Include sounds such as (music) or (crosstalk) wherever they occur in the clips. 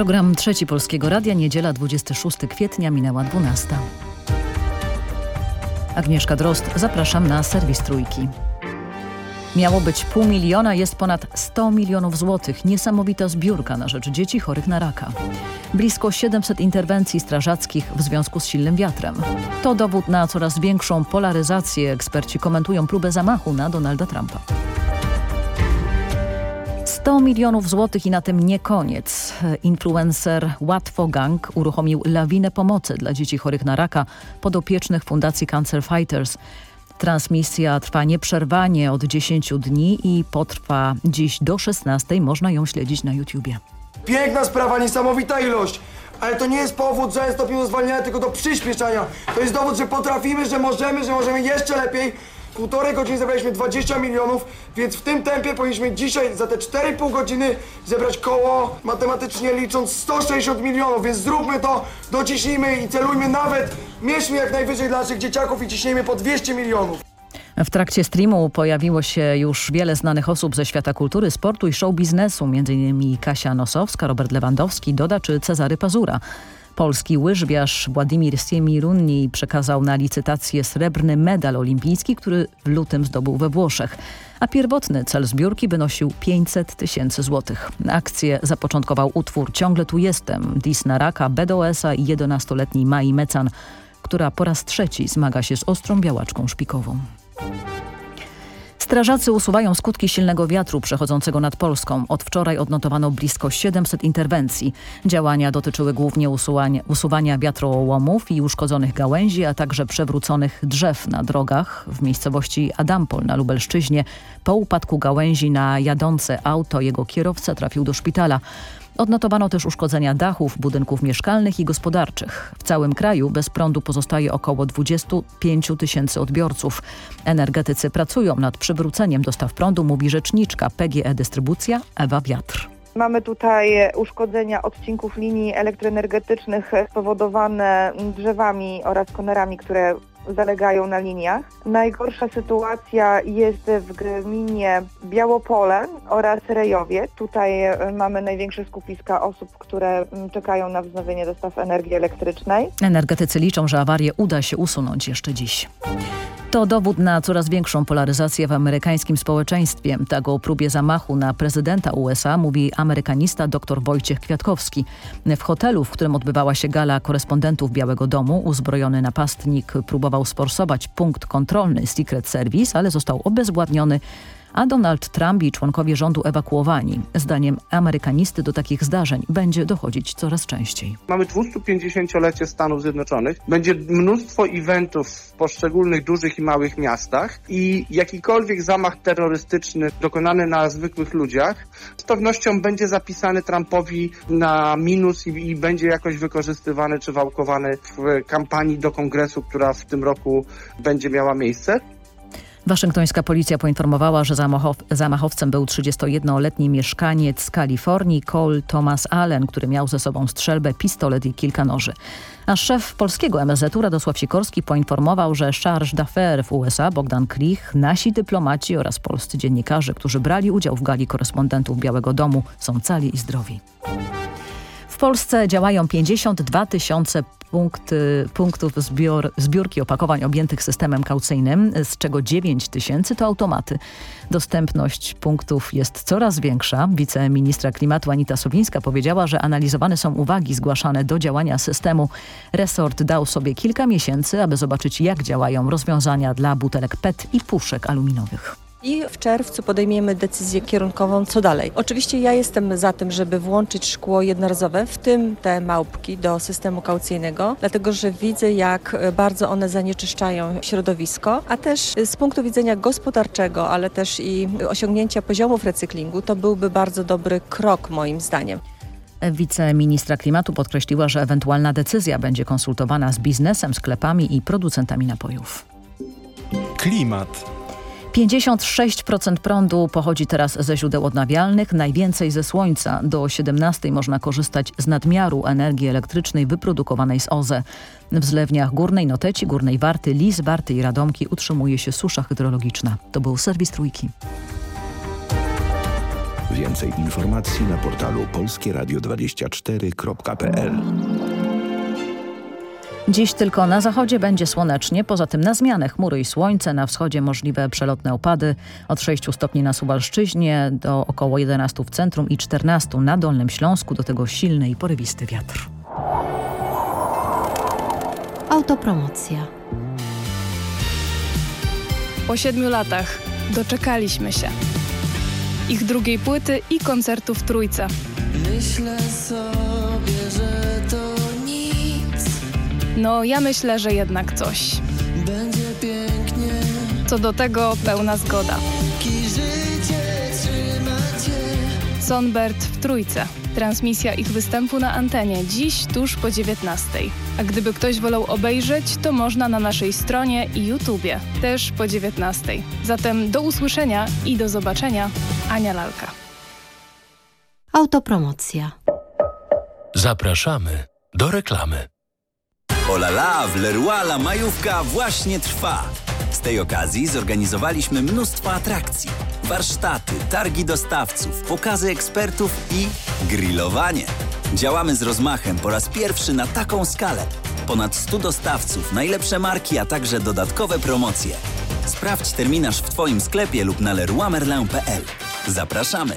Program Trzeci Polskiego Radia, niedziela 26 kwietnia, minęła 12. Agnieszka Drost, zapraszam na serwis Trójki. Miało być pół miliona, jest ponad 100 milionów złotych. Niesamowita zbiórka na rzecz dzieci chorych na raka. Blisko 700 interwencji strażackich w związku z silnym wiatrem. To dowód na coraz większą polaryzację. Eksperci komentują próbę zamachu na Donalda Trumpa. 100 milionów złotych i na tym nie koniec. Influencer Łatwo Gang uruchomił lawinę pomocy dla dzieci chorych na raka podopiecznych Fundacji Cancer Fighters. Transmisja trwa nieprzerwanie od 10 dni i potrwa dziś do 16. Można ją śledzić na YouTubie. Piękna sprawa, niesamowita ilość. Ale to nie jest powód, że stopniu zwalniania, tylko do przyspieszania. To jest dowód, że potrafimy, że możemy, że możemy jeszcze lepiej. Półtorej godziny zebraliśmy 20 milionów, więc w tym tempie powinniśmy dzisiaj za te 4,5 godziny zebrać koło, matematycznie licząc, 160 milionów, więc zróbmy to, dociśnijmy i celujmy nawet, mierzmy jak najwyżej dla naszych dzieciaków i ciśnijmy po 200 milionów. W trakcie streamu pojawiło się już wiele znanych osób ze świata kultury, sportu i show biznesu, m.in. Kasia Nosowska, Robert Lewandowski, Doda czy Cezary Pazura. Polski łyżwiarz Władimir Siemirunni przekazał na licytację srebrny medal olimpijski, który w lutym zdobył we Włoszech. A pierwotny cel zbiórki wynosił 500 tysięcy złotych. Akcję zapoczątkował utwór Ciągle tu jestem, Disna Raka, BDOS-a i 11-letniej Mai Mecan, która po raz trzeci zmaga się z ostrą białaczką szpikową. Strażacy usuwają skutki silnego wiatru przechodzącego nad Polską. Od wczoraj odnotowano blisko 700 interwencji. Działania dotyczyły głównie usuwania, usuwania wiatrołomów i uszkodzonych gałęzi, a także przewróconych drzew na drogach. W miejscowości Adampol na Lubelszczyźnie po upadku gałęzi na jadące auto jego kierowca trafił do szpitala. Odnotowano też uszkodzenia dachów, budynków mieszkalnych i gospodarczych. W całym kraju bez prądu pozostaje około 25 tysięcy odbiorców. Energetycy pracują nad przywróceniem dostaw prądu, mówi rzeczniczka PGE Dystrybucja Ewa Wiatr. Mamy tutaj uszkodzenia odcinków linii elektroenergetycznych spowodowane drzewami oraz konerami, które zalegają na liniach. Najgorsza sytuacja jest w gminie Białopole oraz Rejowie. Tutaj mamy największe skupiska osób, które czekają na wznowienie dostaw energii elektrycznej. Energetycy liczą, że awarię uda się usunąć jeszcze dziś. To dowód na coraz większą polaryzację w amerykańskim społeczeństwie. Tak o próbie zamachu na prezydenta USA mówi amerykanista dr Wojciech Kwiatkowski. W hotelu, w którym odbywała się gala korespondentów Białego Domu, uzbrojony napastnik próbował sforsować punkt kontrolny Secret Service, ale został obezwładniony a Donald Trump i członkowie rządu ewakuowani. Zdaniem amerykanisty do takich zdarzeń będzie dochodzić coraz częściej. Mamy 250-lecie Stanów Zjednoczonych. Będzie mnóstwo eventów w poszczególnych dużych i małych miastach i jakikolwiek zamach terrorystyczny dokonany na zwykłych ludziach z pewnością będzie zapisany Trumpowi na minus i, i będzie jakoś wykorzystywany czy wałkowany w kampanii do kongresu, która w tym roku będzie miała miejsce. Waszyngtońska policja poinformowała, że zamachow zamachowcem był 31-letni mieszkaniec z Kalifornii Cole Thomas Allen, który miał ze sobą strzelbę, pistolet i kilka noży. A szef polskiego MSZ-u Radosław Sikorski poinformował, że charge d'affaires w USA Bogdan Klich, nasi dyplomaci oraz polscy dziennikarze, którzy brali udział w gali korespondentów Białego Domu są cali i zdrowi. Polsce działają 52 tysiące punktów zbior, zbiórki opakowań objętych systemem kaucyjnym, z czego 9 tysięcy to automaty. Dostępność punktów jest coraz większa. Wiceministra klimatu Anita Sowińska powiedziała, że analizowane są uwagi zgłaszane do działania systemu. Resort dał sobie kilka miesięcy, aby zobaczyć jak działają rozwiązania dla butelek PET i puszek aluminowych. I w czerwcu podejmiemy decyzję kierunkową, co dalej. Oczywiście ja jestem za tym, żeby włączyć szkło jednorazowe, w tym te małpki, do systemu kaucyjnego, dlatego że widzę, jak bardzo one zanieczyszczają środowisko, a też z punktu widzenia gospodarczego, ale też i osiągnięcia poziomów recyklingu, to byłby bardzo dobry krok moim zdaniem. Wiceministra klimatu podkreśliła, że ewentualna decyzja będzie konsultowana z biznesem, sklepami i producentami napojów. Klimat. 56% prądu pochodzi teraz ze źródeł odnawialnych, najwięcej ze słońca. Do 17 można korzystać z nadmiaru energii elektrycznej wyprodukowanej z OZE. W zlewniach Górnej Noteci, Górnej Warty, Lis, Warty i Radomki utrzymuje się susza hydrologiczna. To był serwis Trójki. Więcej informacji na portalu polskieradio24.pl Dziś tylko na zachodzie będzie słonecznie, poza tym na zmianę chmury i słońce, na wschodzie możliwe przelotne opady od 6 stopni na Suwalszczyźnie do około 11 w centrum i 14 na Dolnym Śląsku, do tego silny i porywisty wiatr. Autopromocja. Po siedmiu latach doczekaliśmy się. Ich drugiej płyty i koncertu w Trójce. Myślę sobie, No, ja myślę, że jednak coś. Będzie pięknie. Co do tego pełna zgoda. Życie trzymacie. Sonbert w Trójce. Transmisja ich występu na antenie dziś tuż po 19. A gdyby ktoś wolał obejrzeć, to można na naszej stronie i YouTubie, też po 19. Zatem do usłyszenia i do zobaczenia. Ania Lalka. Autopromocja. Zapraszamy do reklamy. Olala, w Leroy majówka właśnie trwa. Z tej okazji zorganizowaliśmy mnóstwo atrakcji. Warsztaty, targi dostawców, pokazy ekspertów i grillowanie. Działamy z rozmachem po raz pierwszy na taką skalę. Ponad 100 dostawców, najlepsze marki, a także dodatkowe promocje. Sprawdź terminarz w Twoim sklepie lub na leroymerlin.pl. Zapraszamy!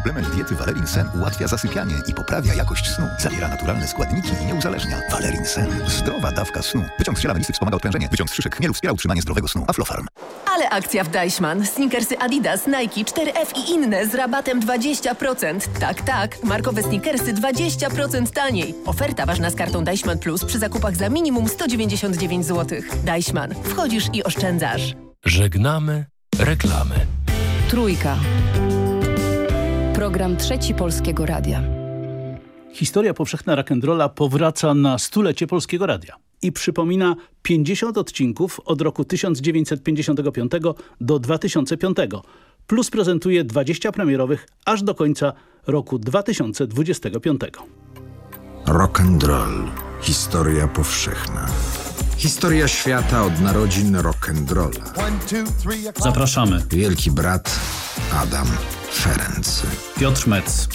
Suplement diety Valerin Sen ułatwia zasypianie i poprawia jakość snu. Zawiera naturalne składniki i nie uzależnia. Valerin Sen. Zdrowa dawka snu. Wyciąg z ziela melisy wspomaga odprężenie. Wyciąg z szyszek chmielu wspiera utrzymanie zdrowego snu. Aflofarm. Ale akcja w Deichmann. Snickersy Adidas, Nike, 4F i inne z rabatem 20%. Tak, tak. Markowe snickersy 20% taniej. Oferta ważna z kartą Deichmann Plus przy zakupach za minimum 199 zł. Deichmann. Wchodzisz i oszczędzasz. Żegnamy reklamy. Trójka. Program Trzeci Polskiego Radia. Historia powszechna rock'n'rolla powraca na stulecie Polskiego Radia i przypomina 50 odcinków od roku 1955 do 2005, plus prezentuje 20 premierowych aż do końca roku 2025. Rock and roll. Historia powszechna. Historia świata od narodzin rock'n'rolla. Zapraszamy. Wielki brat Adam Ferenc. Piotr Metz.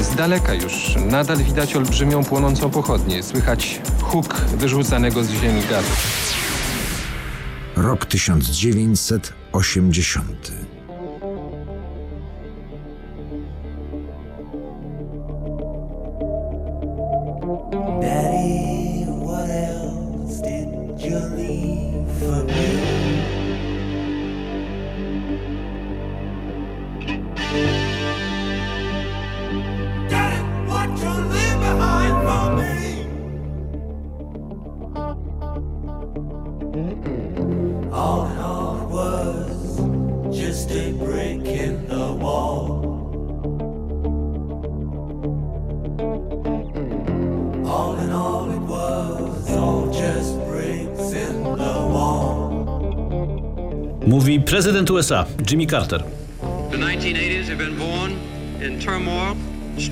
Z daleka już nadal widać olbrzymią płonącą pochodnię. Słychać huk wyrzucanego z ziemi gazu. Rok 1980. Daddy, prezydent USA Jimmy Carter. The 1980s have been born in turmoil.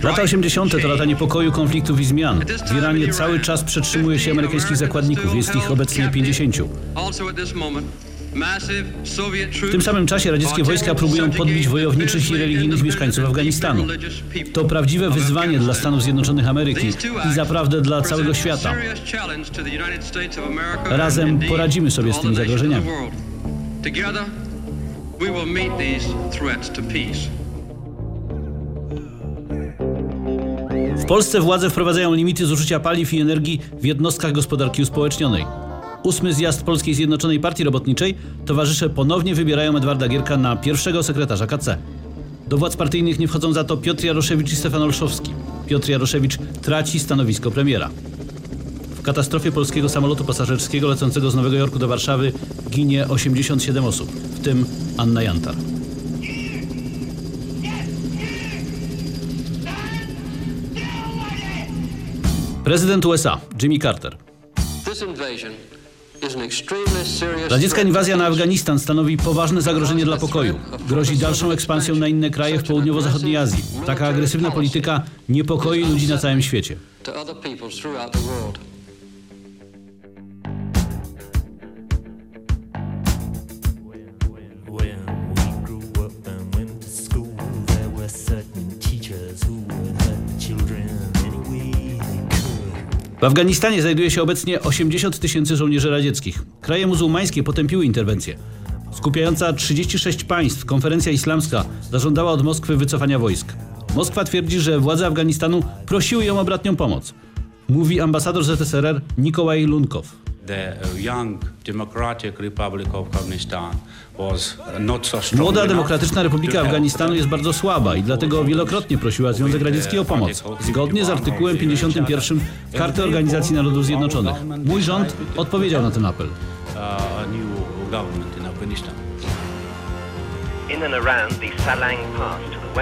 Lata 80. to lata niepokoju, konfliktów i zmian. W Iranie cały czas przetrzymuje się amerykańskich zakładników. Jest ich obecnie 50. Also at this moment, massive Soviet W tym samym czasie radzieckie wojska próbują podbić wojowniczych i religijnych mieszkańców Afganistanu. To prawdziwe wyzwanie dla Stanów Zjednoczonych Ameryki i zaprawdę dla całego świata. Razem poradzimy sobie z tymi zagrożeniami. world. Together, we will meet these threats to peace. W Polsce władze wprowadzają limity zużycia paliw i energii w jednostkach gospodarki uspołecznionej. Ósmy zjazd Polskiej Zjednoczonej Partii Robotniczej towarzysze ponownie wybierają Edwarda Gierka na pierwszego sekretarza KC. Do władz partyjnych nie wchodzą za to Piotr Jaroszewicz i Stefan Olszowski. Piotr Jaroszewicz traci stanowisko premiera. Katastrofie polskiego samolotu pasażerskiego lecącego z Nowego Jorku do Warszawy ginie 87 osób, w tym Anna Jantar. Prezydent USA Jimmy Carter. Radziecka inwazja na Afganistan stanowi poważne zagrożenie dla pokoju. Grozi dalszą ekspansją na inne kraje w południowo-zachodniej Azji. Taka agresywna polityka niepokoi ludzi na całym świecie. W Afganistanie znajduje się obecnie 80 tysięcy żołnierzy radzieckich. Kraje muzułmańskie potępiły interwencję. Skupiająca 36 państw konferencja islamska zażądała od Moskwy wycofania wojsk. Moskwa twierdzi, że władze Afganistanu prosiły ją o bratnią pomoc. Mówi ambasador ZSRR Nikołaj Lunkow. Młoda Demokratyczna Republika Afganistanu jest bardzo słaba i dlatego wielokrotnie prosiła Związek Radziecki o pomoc. Zgodnie z artykułem 51 Karty Organizacji Narodów Zjednoczonych. Mój rząd odpowiedział na ten apel.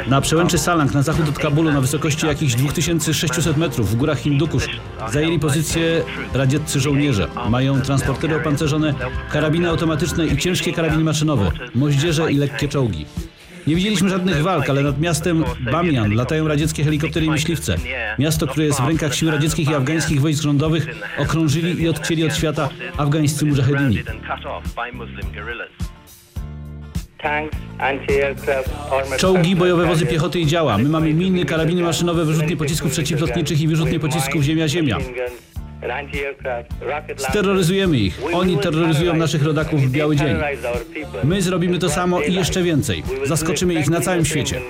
Na przełęczy Salang na zachód od Kabulu na wysokości jakichś 2600 metrów w górach Hindukusz zajęli pozycję radzieccy żołnierze. Mają transportery opancerzone, karabiny automatyczne i ciężkie karabiny maszynowe, moździerze i lekkie czołgi. Nie widzieliśmy żadnych walk, ale nad miastem Bamian latają radzieckie helikoptery i myśliwce. Miasto, które jest w rękach sił radzieckich i afgańskich wojsk rządowych, okrążyli i odcięli od świata afgańscy mujahedini. Czołgi, bojowe wozy piechoty i działa. My mamy miny, karabiny maszynowe, wyrzutnie pocisków przeciwlotniczych i wyrzutnie pocisków ziemia-ziemia. Steroryzujemy ich. Oni terroryzują naszych rodaków w biały dzień. My zrobimy to samo i jeszcze więcej. Zaskoczymy ich na całym świecie.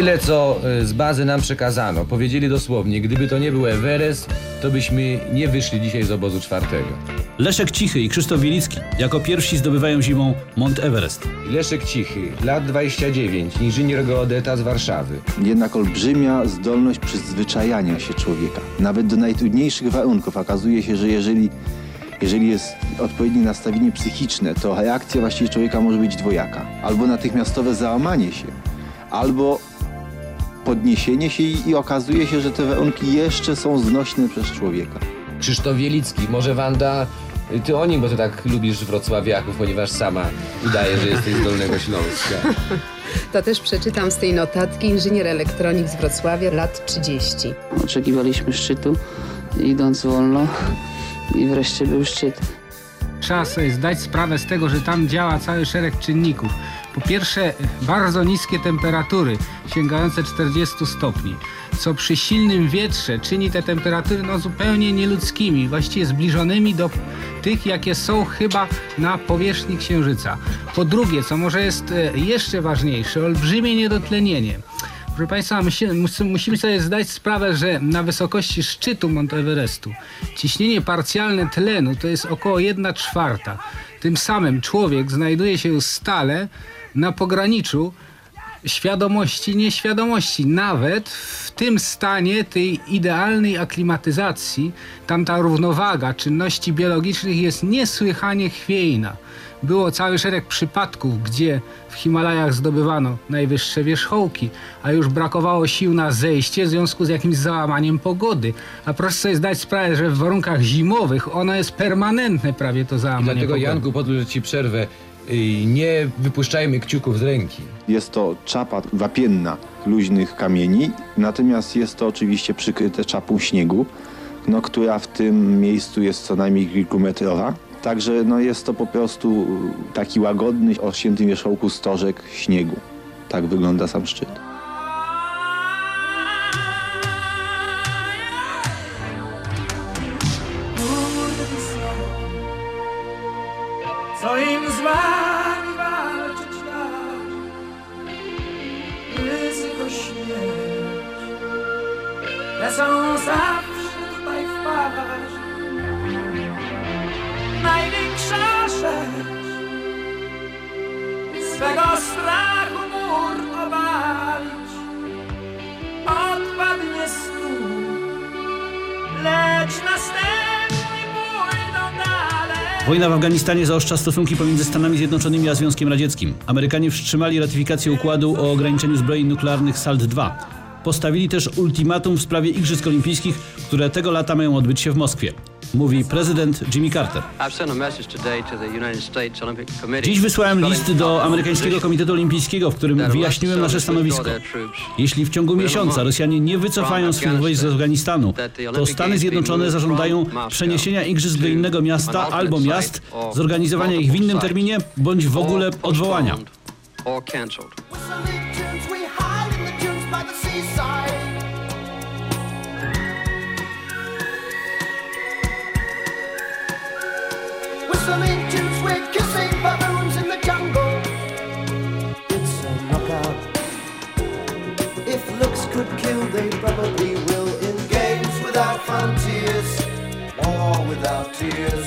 Tyle, co y, z bazy nam przekazano. Powiedzieli dosłownie, gdyby to nie był Everest, to byśmy nie wyszli dzisiaj z obozu czwartego. Leszek Cichy i Krzysztof Wielicki jako pierwsi zdobywają zimą Mont Everest. Leszek Cichy, lat 29, inżynier geodeta z Warszawy. Jednak olbrzymia zdolność przyzwyczajania się człowieka. Nawet do najtrudniejszych warunków okazuje się, że jeżeli, jeżeli jest odpowiednie nastawienie psychiczne, to reakcja właściwie człowieka może być dwojaka. Albo natychmiastowe załamanie się, albo podniesienie się i, i okazuje się, że te warunki jeszcze są znośne przez człowieka. Krzysztof Wielicki, może Wanda, ty o nim, bo ty tak lubisz wrocławiaków, ponieważ sama udaje, że jesteś z Dolnego Śląska. (laughs) To też przeczytam z tej notatki inżynier elektronik z Wrocławia, lat 30. Oczekiwaliśmy szczytu, idąc wolno i wreszcie był szczyt. Trzeba sobie zdać sprawę z tego, że tam działa cały szereg czynników. Po pierwsze, bardzo niskie temperatury, sięgające 40 stopni, co przy silnym wietrze czyni te temperatury no, zupełnie nieludzkimi, właściwie zbliżonymi do tych, jakie są chyba na powierzchni Księżyca. Po drugie, co może jest e, jeszcze ważniejsze, olbrzymie niedotlenienie. Proszę Państwa, musimy sobie zdać sprawę, że na wysokości szczytu Mount Everestu ciśnienie parcjalne tlenu to jest około 1 czwarta. Tym samym człowiek znajduje się stale na pograniczu świadomości, nieświadomości. Nawet w tym stanie tej idealnej aklimatyzacji, tam ta równowaga czynności biologicznych jest niesłychanie chwiejna. Było cały szereg przypadków, gdzie w Himalajach zdobywano najwyższe wierzchołki, a już brakowało sił na zejście w związku z jakimś załamaniem pogody. A proszę sobie zdać sprawę, że w warunkach zimowych ono jest permanentne prawie to załamanie I dlatego pogody. Janku, pozwól, że ci przerwę. Nie wypuszczajmy kciuków z ręki. Jest to czapa wapienna luźnych kamieni, natomiast jest to oczywiście przykryte czapą śniegu, no, która w tym miejscu jest co najmniej kilkumetrowa. Także no, jest to po prostu taki łagodny, o świętym wierzchołku stożek śniegu. Tak wygląda sam szczyt. wami walczyć tak, ryzyko śmierć. Te są zawsze tutaj w parach. Największa rzecz swego strachu mur obalić. Odpadnie stół, lecz następny Wojna w Afganistanie zaostrza stosunki pomiędzy Stanami Zjednoczonymi a Związkiem Radzieckim. Amerykanie wstrzymali ratyfikację układu o ograniczeniu zbrojeń nuklearnych SALT-2. Postawili też ultimatum w sprawie Igrzysk Olimpijskich, które tego lata mają odbyć się w Moskwie. Mówi prezydent Jimmy Carter. Dziś wysłałem list do amerykańskiego Komitetu Olimpijskiego, w którym wyjaśniłem nasze stanowisko. Jeśli w ciągu miesiąca Rosjanie nie wycofają swych wojsk z Afganistanu, to Stany Zjednoczone zażądają przeniesienia igrzysk do innego miasta albo miast, zorganizowania ich w innym terminie, bądź w ogóle odwołania. Whistling probably will. In games without frontiers, war without tears.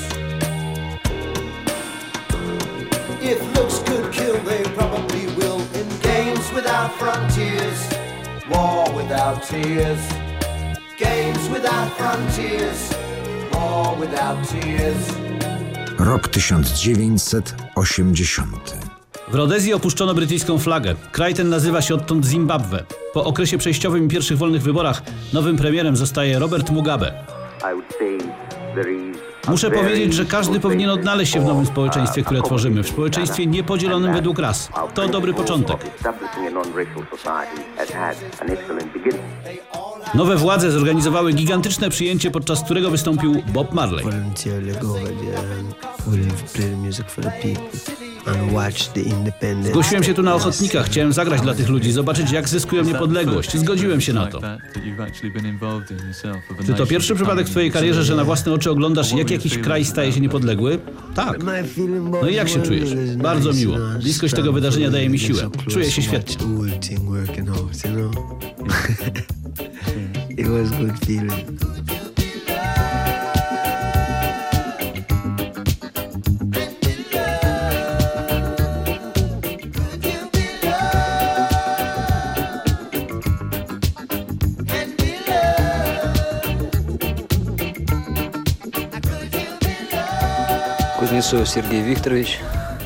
If looks could kill, they probably will. In games without frontiers, war without tears. Games without frontiers, war without tears. Rok 1980. W Rodezji opuszczono brytyjską flagę. Kraj ten nazywa się odtąd Zimbabwe. Po okresie przejściowym i pierwszych wolnych wyborach nowym premierem zostaje Robert Mugabe. Muszę powiedzieć, że każdy powinien odnaleźć się w nowym społeczeństwie, które tworzymy, w społeczeństwie niepodzielonym według ras. To dobry początek. Nowe władze zorganizowały gigantyczne przyjęcie, podczas którego wystąpił Bob Marley. Zgłosiłem się tu na ochotnika, chciałem zagrać dla tych ludzi, zobaczyć jak zyskują niepodległość. Zgodziłem się na to. Czy to pierwszy przypadek w twojej karierze, że na własne oczy oglądasz jak jakiś kraj staje się niepodległy? Tak. No i jak się czujesz? Bardzo miło. Bliskość tego wydarzenia daje mi siłę. Czuję się świetnie. (laughs) It was good feeling. Кузнецов Сергей Викторович.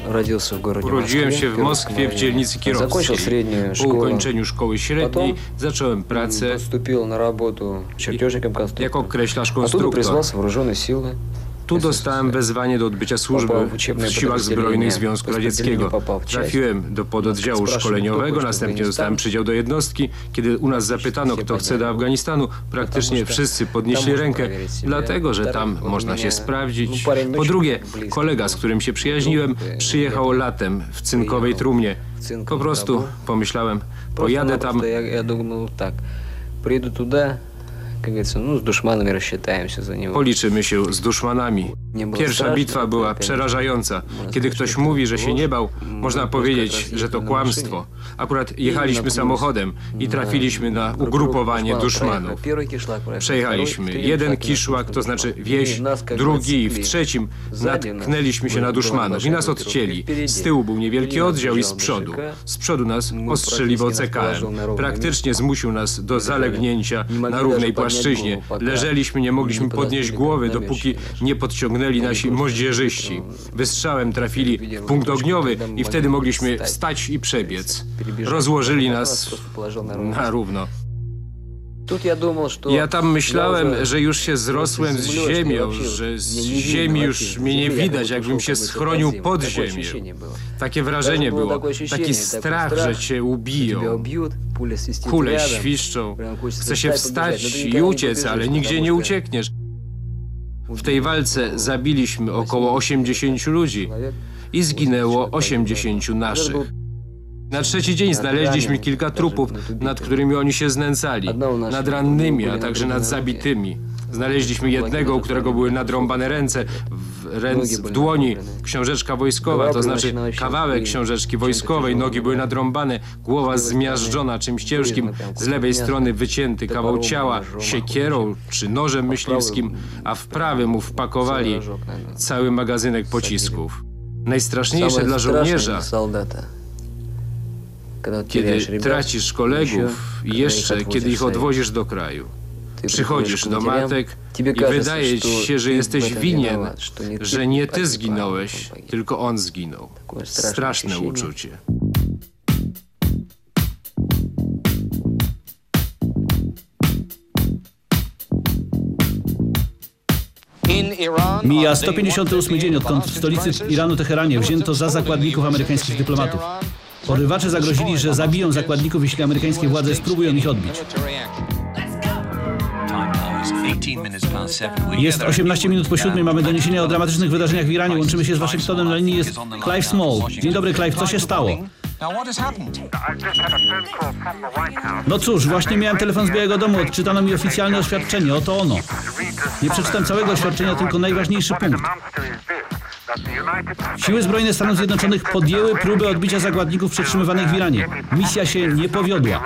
Родился в городе Родился в Москве, в dzielnicy Kierowskiej. Закончил среднюю школу. По окончанию школы средней zacząłem pracę. Поступил на работу чертежником конструктора. Как окреślasz конструктор? Оттуда призвался в вооруженные силы. Tu dostałem wezwanie do odbycia służby w siłach zbrojnych Związku Radzieckiego. Trafiłem do pododdziału szkoleniowego, następnie zostałem przydział do jednostki. Kiedy u nas zapytano, kto chce do Afganistanu, praktycznie wszyscy podnieśli rękę, dlatego że tam można się sprawdzić. Po drugie, kolega, z którym się przyjaźniłem, przyjechał latem w cynkowej trumnie. Po prostu pomyślałem, pojadę tam. Przyjadę tudę я думал так. Приеду туда, как говорится, ну, с душманами рассчитаемся за него. Policzymy się z duszmanami. Pierwsza bitwa była przerażająca. Kiedy ktoś mówi, że się nie bał, można powiedzieć, że to kłamstwo. Akurat jechaliśmy samochodem i trafiliśmy na ugrupowanie duszmanów. Przejechaliśmy jeden kiszłak, to znaczy wieś, drugi i w trzecim natknęliśmy się na duszmanów i nas odcięli. Z tyłu był niewielki oddział i z przodu. Z przodu nas ostrzeli w OCKM. Praktycznie zmusił nas do zalegnięcia na równej płaszczyźnie. Leżeliśmy, nie mogliśmy podnieść głowy, dopóki nie podciągnęli nasi moździerzyści. Wystrzałem trafili w punkt ogniowy i wtedy mogliśmy wstać i przebiec. Rozłożyli nas na równo. Ja tam myślałem, że już się zrosłem z ziemią, że z ziemi już mnie nie widać, jakbym się schronił pod ziemię. Takie wrażenie było, taki strach, że cię ubiją. Kule świszczą, chce się wstać i uciec, ale nigdzie nie uciekniesz. W tej walce zabiliśmy około 80 ludzi i zginęło 80 naszych. Na trzeci dzień znaleźliśmy kilka trupów, nad którymi oni się znęcali. Nad rannymi, a także nad zabitymi. Znaleźliśmy jednego, u którego były nadrąbane ręce, w, ręc, w dłoni. książeczka wojskowa, to znaczy kawałek książeczki wojskowej, nogi były nadrąbane, głowa zmiażdżona czymś ciężkim, z lewej strony wycięty kawał ciała siekierą czy nożem myśliwskim, a w prawy mu wpakowali cały magazynek pocisków. Najstraszniejsze dla żołnierza, kiedy tracisz kolegów i jeszcze kiedy ich odwozisz do kraju. Przychodzisz do matek i wydaje ci się, że jesteś winien, że nie ty zginąłeś, tylko on zginął. Straszne uczucie. Mija 158 dzień, odkąd w stolicy Iranu Teheranie wzięto za zakładników amerykańskich dyplomatów. Porywacze zagrozili, że zabiją zakładników, jeśli amerykańskie władze spróbują ich odbić. Jest 18 minut po siódmej, mamy doniesienia o dramatycznych wydarzeniach w Iranie. Łączymy się z Waszyngtonem, na linii jest Clive Small. Dzień dobry Clive, co się stało? No cóż, właśnie miałem telefon z Białego Domu, odczytano mi oficjalne oświadczenie, oto ono. Nie przeczytam całego oświadczenia, tylko najważniejszy punkt. Siły zbrojne Stanów Zjednoczonych podjęły próbę odbicia zakładników przetrzymywanych w Iranie. Misja się nie powiodła.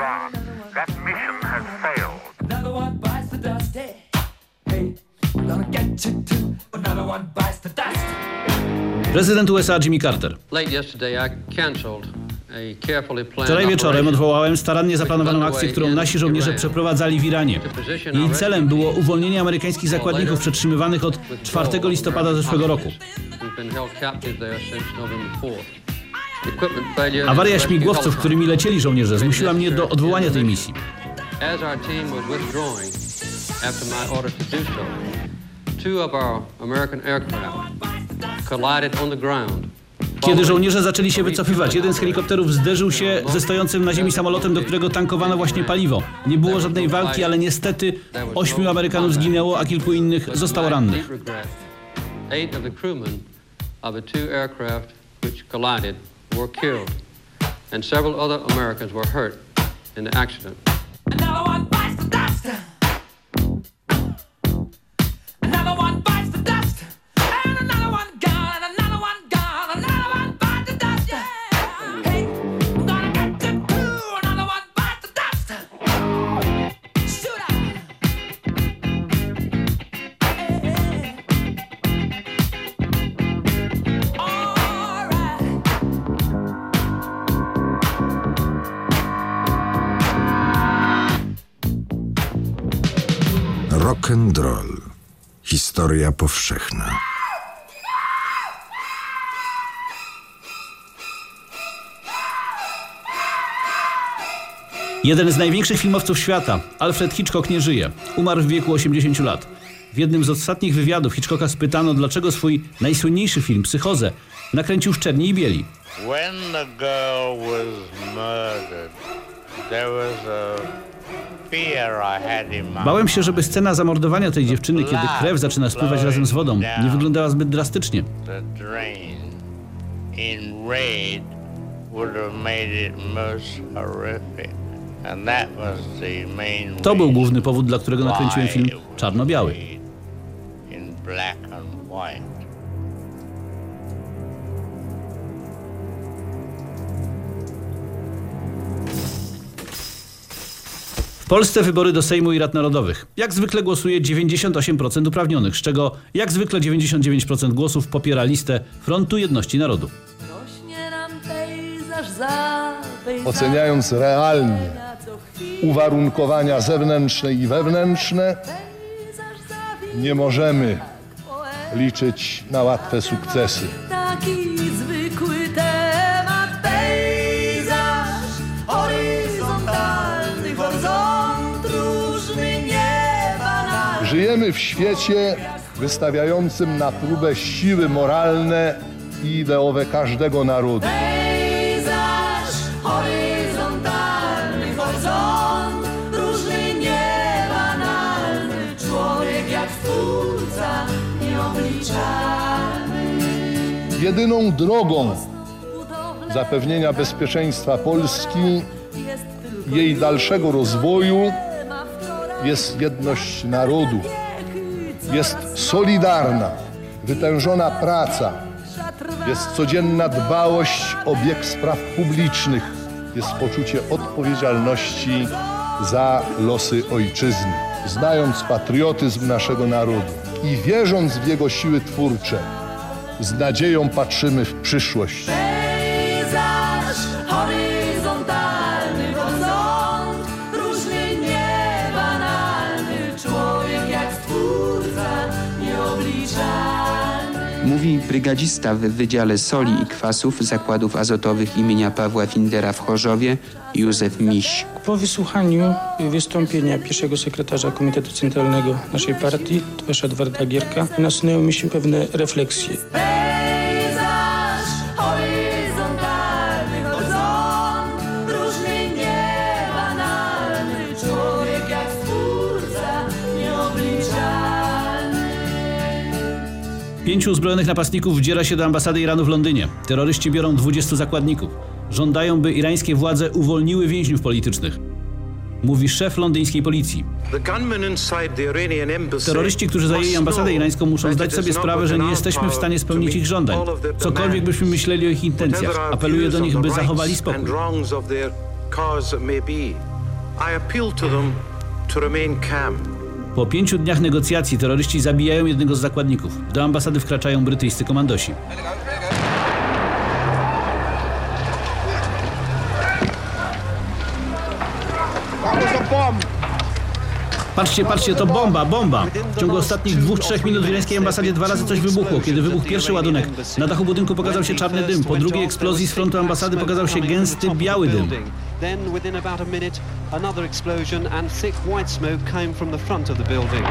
Prezydent USA Jimmy Carter. Wczoraj wieczorem odwołałem starannie zaplanowaną akcję, którą nasi żołnierze przeprowadzali w Iranie. Jej celem było uwolnienie amerykańskich zakładników przetrzymywanych od 4 listopada zeszłego roku. Awaria śmigłowców, którymi lecieli żołnierze, zmusiła mnie do odwołania tej misji. Two of our American aircraft collided on the ground kiedy żołnierze zaczęli się wycofywać, jeden z helikopterów zderzył się ze stojącym na ziemi samolotem, do którego tankowano właśnie paliwo. Nie było żadnej walki, ale niestety ośmiu Amerykanów zginęło, a kilku innych zostało rannych. And several other Americans were hurt in the accident. Rock'n'roll. Historia powszechna. Jeden z największych filmowców świata, Alfred Hitchcock, nie żyje. Umarł w wieku 80 lat. W jednym z ostatnich wywiadów Hitchcocka spytano, dlaczego swój najsłynniejszy film, Psychozę, nakręcił w czerni i bieli. When the girl was murdered, there was a Bałem się, żeby scena zamordowania tej dziewczyny, kiedy krew zaczyna spływać razem z wodą, nie wyglądała zbyt drastycznie. To był główny powód, dla którego nakręciłem film czarno-biały. Polsce wybory do Sejmu i Rad Narodowych. Jak zwykle głosuje 98% uprawnionych, z czego jak zwykle 99% głosów popiera listę Frontu Jedności Narodu. Oceniając realnie uwarunkowania zewnętrzne i wewnętrzne, nie możemy liczyć na łatwe sukcesy. Żyjemy w świecie wystawiającym na próbę siły moralne i ideowe każdego narodu. Pejzaż horyzontalny horyzont różny niebanalny człowiek jak twórca nieobliczalny Jedyną drogą zapewnienia bezpieczeństwa Polski, jej dalszego rozwoju jest jedność narodu, jest solidarna, wytężona praca, jest codzienna dbałość o bieg spraw publicznych, jest poczucie odpowiedzialności za losy ojczyzny. Znając patriotyzm naszego narodu i wierząc w jego siły twórcze, z nadzieją patrzymy w przyszłość. Mówi brygadzista w Wydziale Soli i Kwasów Zakładów Azotowych imienia Pawła Findera w Chorzowie Józef Miś. Po wysłuchaniu wystąpienia pierwszego sekretarza Komitetu Centralnego naszej partii, Edwarda Gierka, nasunęły mi się pewne refleksje. Pięciu uzbrojonych napastników wdziera się do ambasady Iranu w Londynie. Terroryści biorą 20 zakładników. Żądają, by irańskie władze uwolniły więźniów politycznych. Mówi szef londyńskiej policji. Terroryści, którzy zajęli ambasadę irańską muszą zdać sobie sprawę, że nie jesteśmy w stanie spełnić ich żądań. Cokolwiek byśmy myśleli o ich intencjach. Apeluję do nich, by zachowali spokój. Po pięciu dniach negocjacji terroryści zabijają jednego z zakładników. Do ambasady wkraczają brytyjscy komandosi. Patrzcie, patrzcie, to bomba, bomba! W ciągu ostatnich dwóch, trzech minut w irańskiej ambasadzie dwa razy coś wybuchło. Kiedy wybuchł pierwszy ładunek, na dachu budynku pokazał się czarny dym. Po drugiej eksplozji z frontu ambasady pokazał się gęsty, biały dym. Then, within about a minute, another explosion and thick white smoke came from the front of the building.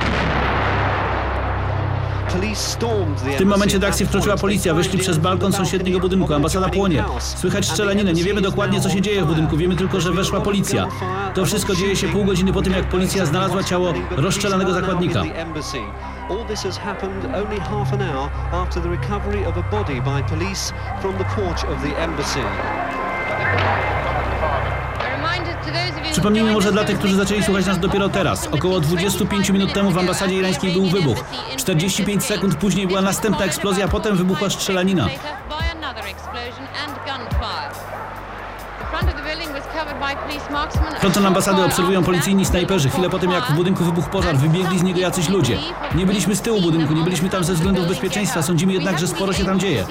W tym momencie do akcji wkroczyła policja. Weszli przez balkon sąsiedniego budynku. Ambasada płonie. Słychać strzelaninę. Nie wiemy dokładnie, co się dzieje w budynku. Wiemy tylko, że weszła policja. To wszystko dzieje się pół godziny po tym, jak policja znalazła ciało rozstrzelanego zakładnika. All this has happened only half an hour after the recovery of a body by police from the porch of the embassy. Przypomnijmy może dla tych, którzy zaczęli słuchać nas dopiero teraz. Około 25 minut temu w ambasadzie irańskiej był wybuch. 45 sekund później była następna eksplozja, potem wybuchła strzelanina. Fronton ambasady obserwują policyjni snajperzy. Chwilę po tym, jak w budynku wybuchł pożar, wybiegli z niego jacyś ludzie. Nie byliśmy z tyłu budynku, nie byliśmy tam ze względów bezpieczeństwa. Sądzimy jednak, że sporo się tam dzieje.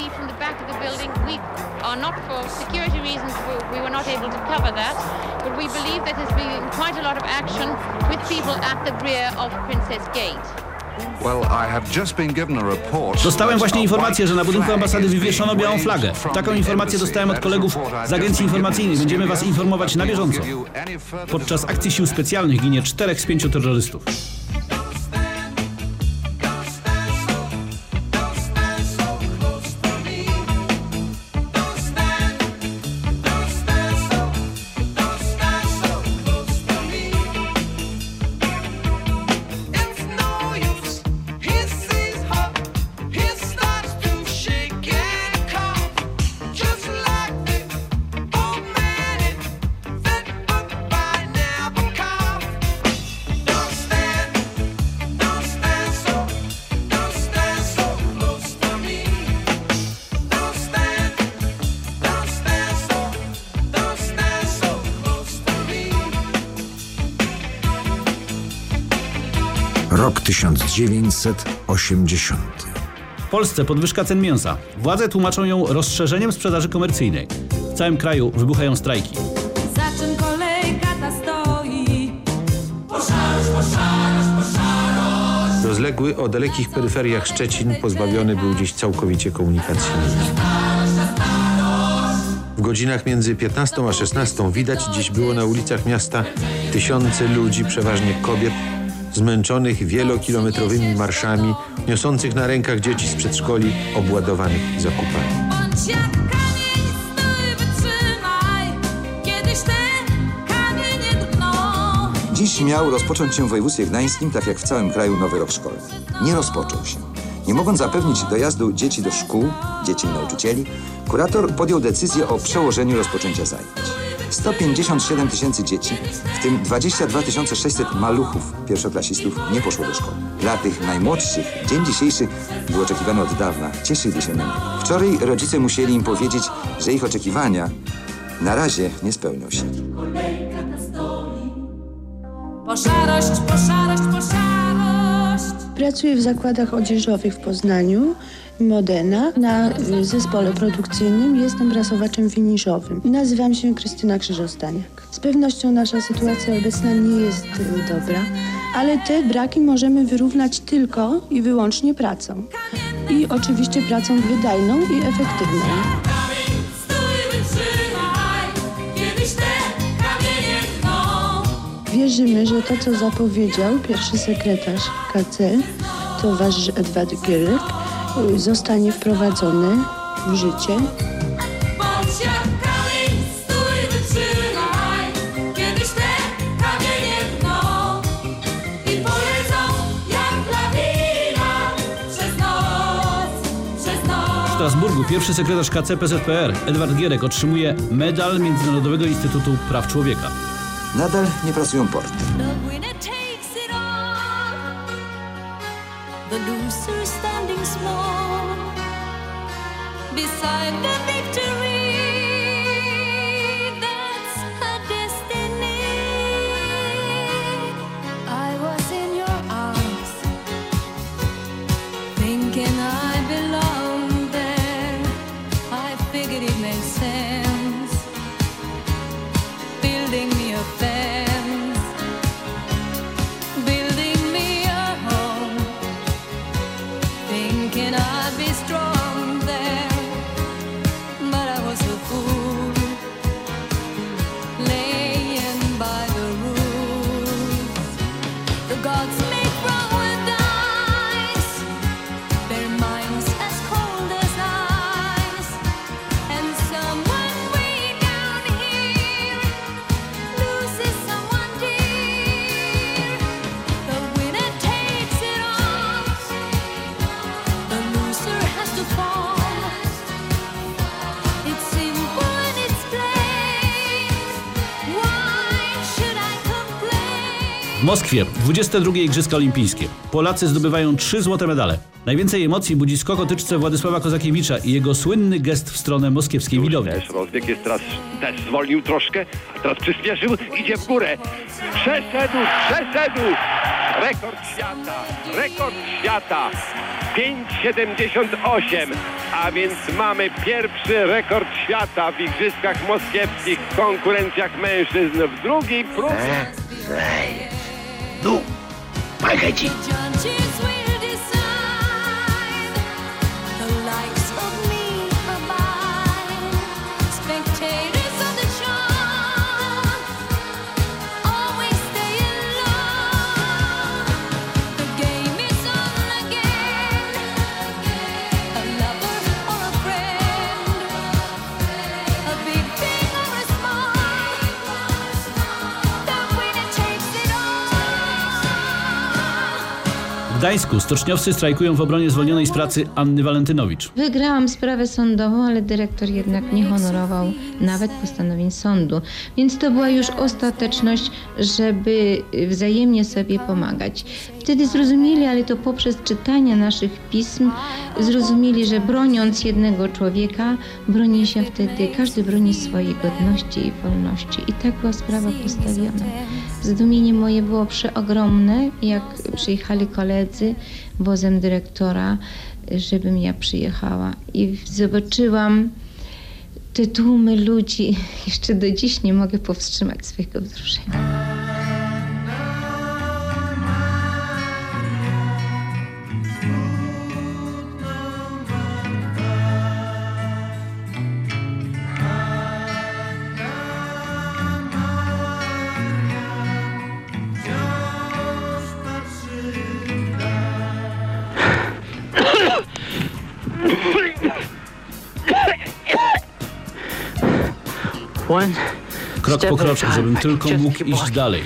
Not able to cover that but we believe that there's been quite a lot of action with people at the rear of Princess Gate. Dostałem właśnie informację, że na budynku ambasady wywieszono białą flagę. Taką informację dostałem od kolegów z agencji informacyjnej. Będziemy was informować na bieżąco. Podczas akcji sił specjalnych ginie czterech z pięciu terrorystów. 1980. W Polsce podwyżka cen mięsa. Władze tłumaczą ją rozszerzeniem sprzedaży komercyjnej. W całym kraju wybuchają strajki. Za czym kolejka ta stoi? Poszarosz, poszarosz, poszarosz. Rozległy o dalekich peryferiach Szczecin pozbawiony był dziś całkowicie komunikacji. W godzinach między 15 a 16 widać dziś było na ulicach miasta tysiące ludzi, przeważnie kobiet, zmęczonych wielokilometrowymi marszami, niosących na rękach dzieci z przedszkoli obładowanych zakupami. Dziś miał rozpocząć się w województwie gdańskim, tak jak w całym kraju, nowy rok szkolny. Nie rozpoczął się. Nie mogąc zapewnić dojazdu dzieci do szkół, dzieci i nauczycieli, kurator podjął decyzję o przełożeniu rozpoczęcia zajęć. 157 tysięcy dzieci, w tym 22 600 maluchów pierwszoklasistów nie poszło do szkoły. Dla tych najmłodszych dzień dzisiejszy był oczekiwany od dawna. Cieszyli się niego. Wczoraj rodzice musieli im powiedzieć, że ich oczekiwania na razie nie spełnią się. Po szarość, po szarość, po szarość. Pracuję w zakładach odzieżowych w Poznaniu, Modena. Na zespole produkcyjnym jestem prasowaczem finiszowym. Nazywam się Krystyna Krzyżostaniak. Z pewnością nasza sytuacja obecna nie jest y, dobra, ale te braki możemy wyrównać tylko i wyłącznie pracą. I oczywiście pracą wydajną i efektywną. Wierzymy, że to, co zapowiedział pierwszy sekretarz KC, towarzysz Edward Gierek, zostanie wprowadzone w życie. W. Strasburgu pierwszy sekretarz KC PZPR Edward Gierek otrzymuje medal Międzynarodowego Instytutu Praw Człowieka. Nadal nie pracują porty. The loser standing small beside the victory. Moskwie 22 Igrzyska Olimpijskie. Polacy zdobywają trzy złote medale. Najwięcej emocji budzi skok o tyczce Władysława Kozakiewicza i jego słynny gest w stronę moskiewskiej widowni. Też rozbieg jest teraz, też zwolnił troszkę, a teraz przyspieszył, idzie w górę. Przeszedł, przeszedł! Rekord świata, rekord świata. 5,78, a więc mamy pierwszy rekord świata w Igrzyskach Moskiewskich w konkurencjach mężczyzn w drugiej próbie. The judges W Gdańsku stoczniowcy strajkują w obronie zwolnionej z pracy Anny Walentynowicz. Wygrałam sprawę sądową, ale dyrektor jednak nie honorował nawet postanowień sądu. Więc to była już ostateczność, żeby wzajemnie sobie pomagać. Wtedy zrozumieli, ale to poprzez czytanie naszych pism, zrozumieli, że broniąc jednego człowieka, broni się wtedy, każdy broni swojej godności i wolności. I tak była sprawa postawiona. Zdumienie moje było przeogromne, jak przyjechali koledzy wozem dyrektora, żebym ja przyjechała. I zobaczyłam te tłumy ludzi. (laughs) Jeszcze do dziś nie mogę powstrzymać swojego wzruszenia. Krok po kroku, żebym tylko mógł iść dalej.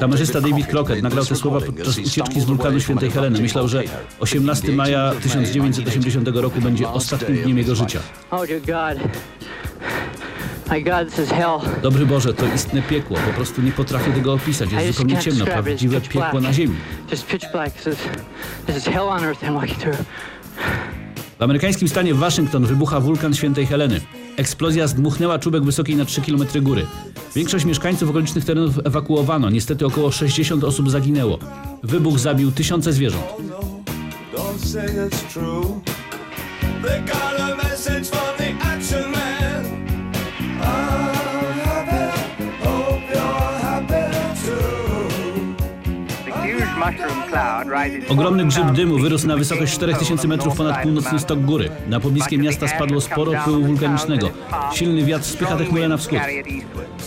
Kamerzysta David Crockett nagrał te słowa podczas ucieczki z wulkanu Świętej Heleny. Myślał, że 18 maja 1980 roku będzie ostatnim dniem jego życia. Oh dear God. My God, this is hell. Dobry Boże, to istne piekło. Po prostu nie potrafię tego opisać. Jest zupełnie ciemno, prawdziwe piekło na ziemi. W amerykańskim stanie Waszyngton wybucha wulkan Świętej Heleny. Eksplozja zdmuchnęła czubek wysokiej na 3 km góry. Większość mieszkańców okolicznych terenów ewakuowano. Niestety około 60 osób zaginęło. Wybuch zabił tysiące zwierząt. Ogromny grzyb dymu wyrósł na wysokość 4000 metrów ponad północny stok góry. Na pobliskie miasta spadło sporo pyłu wulkanicznego. Silny wiatr spycha tę chmurę na wschód.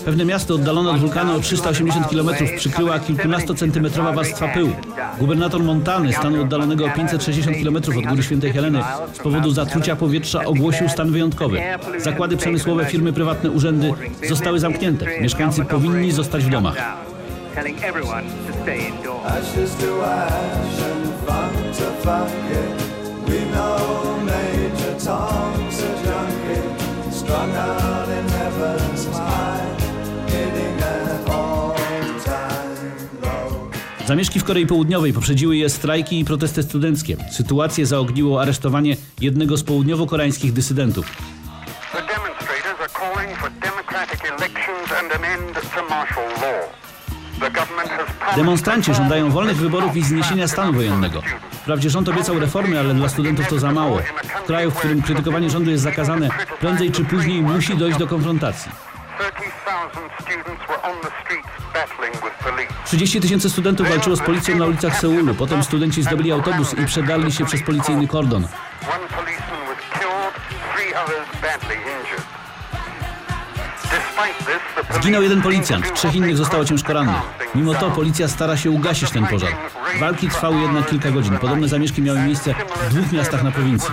Pewne miasto oddalone od wulkanu o 380 km przykryła kilkunastocentymetrowa warstwa pyłu. Gubernator Montany, stanu oddalonego o 560 km od góry Świętej Heleny, z powodu zatrucia powietrza ogłosił stan wyjątkowy. Zakłady przemysłowe, firmy prywatne, urzędy zostały zamknięte. Mieszkańcy powinni zostać w domach. Telling everyone to stay indoors. Ashes to ash and fun to funky. We know Major Tom's a junkie, strung out in heaven's high, hitting at low. Zamieszki w Korei Południowej poprzedziły je strajki i protesty studenckie. Sytuację zaogniło aresztowanie jednego z południowo-koreańskich dysydentów. The demonstrators are calling for democratic elections and an end to martial law. Demonstranci żądają wolnych wyborów i zniesienia stanu wojennego. Wprawdzie rząd obiecał reformy, ale dla studentów to za mało. W kraju, w którym krytykowanie rządu jest zakazane, prędzej czy później musi dojść do konfrontacji. 30,000 students were on the streets battling with police. 30 tysięcy studentów walczyło z policją na ulicach Seulu. Potem studenci zdobyli autobus i przedarli się przez policyjny kordon. Zginął jeden policjant, trzech innych zostało ciężko rannych. Mimo to policja stara się ugasić ten pożar. Walki trwały jednak kilka godzin. Podobne zamieszki miały miejsce w dwóch miastach na prowincji.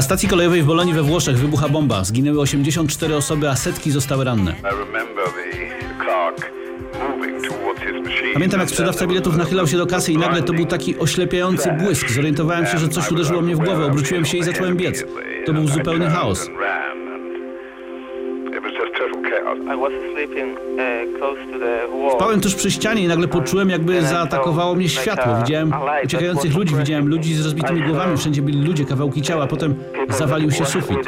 Na stacji kolejowej w Bolonii we Włoszech wybucha bomba. Zginęły 84 osoby, a setki zostały ranne. Pamiętam, jak sprzedawca biletów nachylał się do kasy i nagle to był taki oślepiający błysk. Zorientowałem się, że coś uderzyło mnie w głowę, obróciłem się i zacząłem biec. To był zupełny chaos. Spałem tuż przy ścianie i nagle poczułem, jakby zaatakowało mnie światło. Widziałem uciekających ludzi, widziałem ludzi z rozbitymi głowami, wszędzie byli ludzie, kawałki ciała, potem zawalił się sufit.